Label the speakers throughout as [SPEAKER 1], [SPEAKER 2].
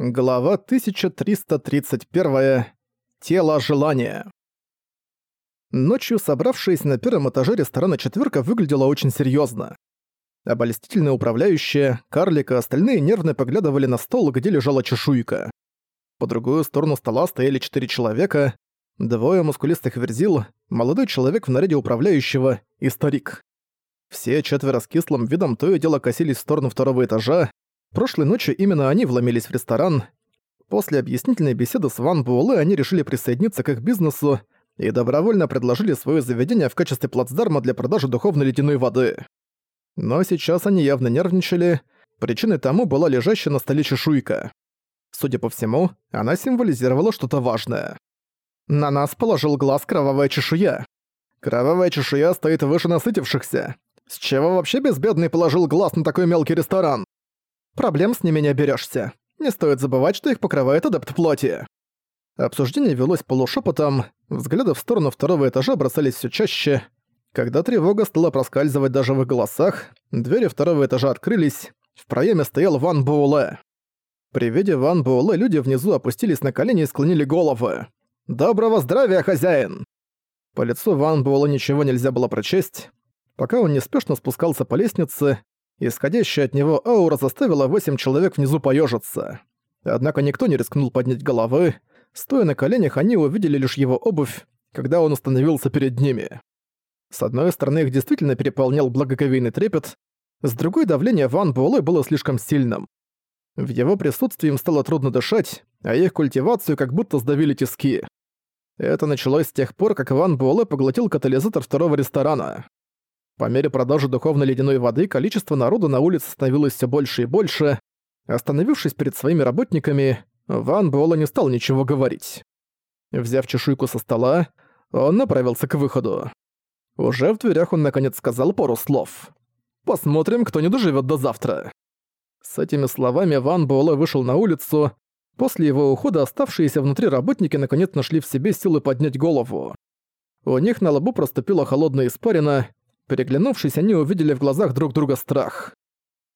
[SPEAKER 1] Глава 1331. Тело желания. Ночью собравшаяся на первом этаже ресторана четверка выглядела очень серьезно. Обольстительная управляющая, карлик и остальные нервно поглядывали на стол, где лежала чешуйка. По другую сторону стола стояли четыре человека, двое мускулистых верзил, молодой человек в наряде управляющего и старик. Все четверо с кислым видом то и дело косились в сторону второго этажа, Прошлой ночью именно они вломились в ресторан. После объяснительной беседы с Ван Буэлэ они решили присоединиться к их бизнесу и добровольно предложили свое заведение в качестве плацдарма для продажи духовной ледяной воды. Но сейчас они явно нервничали, причиной тому была лежащая на столе чешуйка. Судя по всему, она символизировала что-то важное. На нас положил глаз кровавая чешуя. Кровавая чешуя стоит выше насытившихся. С чего вообще безбедный положил глаз на такой мелкий ресторан? Проблем с ними не оберешься. Не стоит забывать, что их покрывает адепт плоти. Обсуждение велось полушепотом, взгляды в сторону второго этажа бросались все чаще. Когда тревога стала проскальзывать даже в их голосах, двери второго этажа открылись, в проеме стоял Ван Буэлэ. При виде Ван Буэлэ люди внизу опустились на колени и склонили головы. «Доброго здравия, хозяин!» По лицу Ван Буэлэ ничего нельзя было прочесть. Пока он неспешно спускался по лестнице, Исходящая от него аура заставила восемь человек внизу поежиться. Однако никто не рискнул поднять головы. Стоя на коленях, они увидели лишь его обувь, когда он остановился перед ними. С одной стороны, их действительно переполнял благоговейный трепет, с другой давление Ван Буэлэ было слишком сильным. В его присутствии им стало трудно дышать, а их культивацию как будто сдавили тиски. Это началось с тех пор, как Ван Буэлэ поглотил катализатор второго ресторана. По мере продажи духовной ледяной воды количество народу на улице становилось все больше и больше. Остановившись перед своими работниками, Ван Буэлла не стал ничего говорить. Взяв чешуйку со стола, он направился к выходу. Уже в дверях он наконец сказал пару слов. «Посмотрим, кто не доживет до завтра». С этими словами Ван Буэлэ вышел на улицу. После его ухода оставшиеся внутри работники наконец нашли в себе силы поднять голову. У них на лбу проступила холодная испарина, Переглянувшись, они увидели в глазах друг друга страх.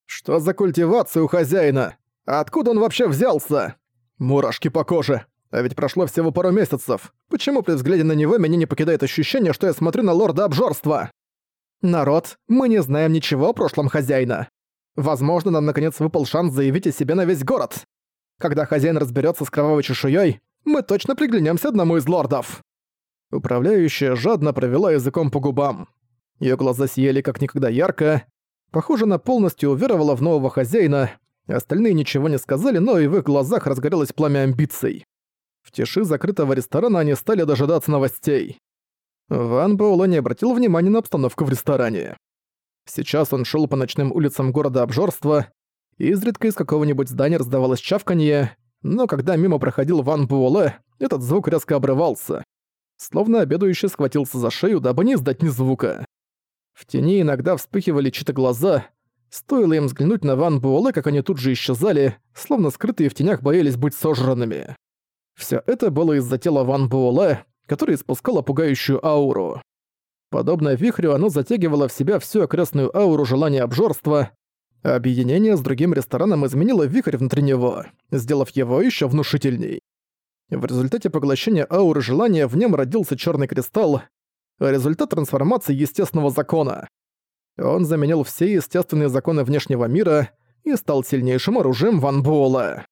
[SPEAKER 1] «Что за культивация у хозяина? Откуда он вообще взялся?» «Мурашки по коже. А ведь прошло всего пару месяцев. Почему при взгляде на него меня не покидает ощущение, что я смотрю на лорда обжорства?» «Народ, мы не знаем ничего о прошлом хозяина. Возможно, нам наконец выпал шанс заявить о себе на весь город. Когда хозяин разберется с кровавой чешуей, мы точно приглянемся одному из лордов». Управляющая жадно провела языком по губам. Её глаза сияли как никогда ярко. Похоже, она полностью уверовала в нового хозяина. Остальные ничего не сказали, но и в их глазах разгорелось пламя амбиций. В тиши закрытого ресторана они стали дожидаться новостей. Ван Боуло не обратил внимания на обстановку в ресторане. Сейчас он шел по ночным улицам города обжорства, и изредка из какого-нибудь здания раздавалось чавканье, но когда мимо проходил Ван Буэлэ, этот звук резко обрывался. Словно обедающий схватился за шею, дабы не издать ни звука. В тени иногда вспыхивали чьи-то глаза. Стоило им взглянуть на Ван Буэлэ, как они тут же исчезали, словно скрытые в тенях боялись быть сожранными. Всё это было из-за тела Ван Буэлэ, который испускало пугающую ауру. Подобно вихрю, оно затягивало в себя всю окрестную ауру желания обжорства. Объединение с другим рестораном изменило вихрь внутри него, сделав его ещё внушительней. В результате поглощения ауры желания в нем родился чёрный кристалл, результат трансформации естественного закона. Он заменил все естественные законы внешнего мира и стал сильнейшим оружием Ван Буэлла.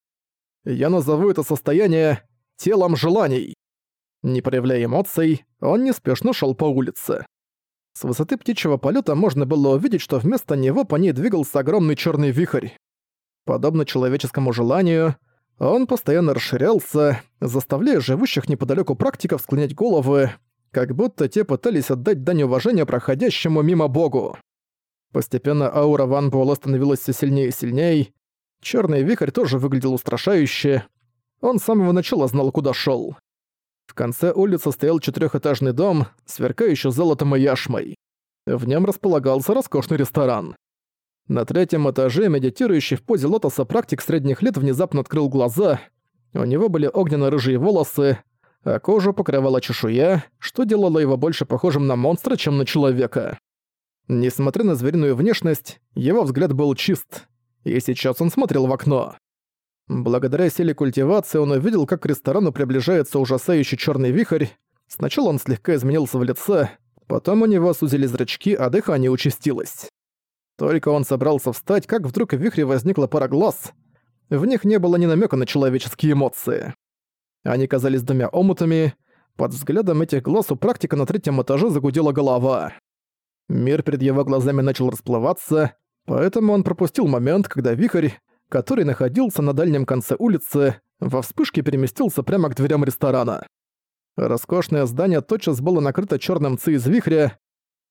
[SPEAKER 1] Я назову это состояние «телом желаний». Не проявляя эмоций, он неспешно шел по улице. С высоты птичьего полета можно было увидеть, что вместо него по ней двигался огромный черный вихрь. Подобно человеческому желанию, он постоянно расширялся, заставляя живущих неподалеку практиков склонять головы, как будто те пытались отдать дань уважения проходящему мимо богу. Постепенно аура Ван Буэлла становилась все сильнее и сильнее. Черный вихрь тоже выглядел устрашающе. Он с самого начала знал, куда шел. В конце улицы стоял четырехэтажный дом, сверкающий золотом и яшмой. В нем располагался роскошный ресторан. На третьем этаже медитирующий в позе лотоса практик средних лет внезапно открыл глаза. У него были огненно-рыжие волосы, а кожу покрывала чешуя, что делало его больше похожим на монстра, чем на человека. Несмотря на звериную внешность, его взгляд был чист, и сейчас он смотрел в окно. Благодаря силе культивации он увидел, как к ресторану приближается ужасающий черный вихрь. Сначала он слегка изменился в лице, потом у него сузили зрачки, а дыхание участилось. Только он собрался встать, как вдруг в вихре возникла пара глаз. В них не было ни намека на человеческие эмоции. Они казались двумя омутами. Под взглядом этих глаз у практика на третьем этаже загудела голова. Мир перед его глазами начал расплываться, поэтому он пропустил момент, когда вихрь, который находился на дальнем конце улицы, во вспышке переместился прямо к дверям ресторана. Роскошное здание тотчас было накрыто черным ци из вихря.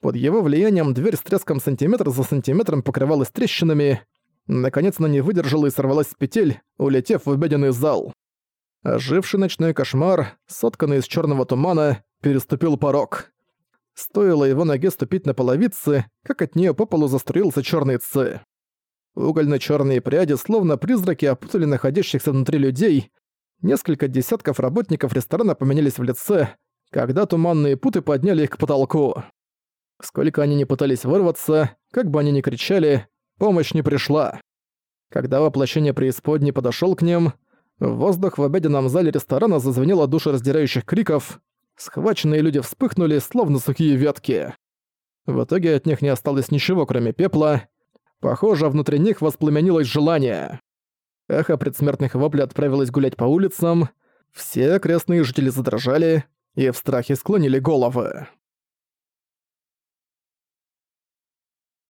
[SPEAKER 1] Под его влиянием дверь с треском сантиметр за сантиметром покрывалась трещинами. Наконец она не выдержала и сорвалась с петель, улетев в обеденный зал. Оживший ночной кошмар, сотканный из черного тумана, переступил порог. Стоило его ноге ступить на половицы, как от нее по полу заструился черный ци. Угольно-черные пряди, словно призраки, опутали находящихся внутри людей. Несколько десятков работников ресторана поменялись в лице, когда туманные путы подняли их к потолку. Сколько они не пытались вырваться, как бы они ни кричали, помощь не пришла. Когда воплощение преисподней подошёл к ним, воздух в обеденном зале ресторана зазвенел от душераздирающих криков, схваченные люди вспыхнули, словно сухие ветки. В итоге от них не осталось ничего, кроме пепла, Похоже, внутри них воспламенилось желание. Эхо предсмертных воплей отправилось гулять по улицам. Все окрестные жители задрожали и в страхе склонили головы.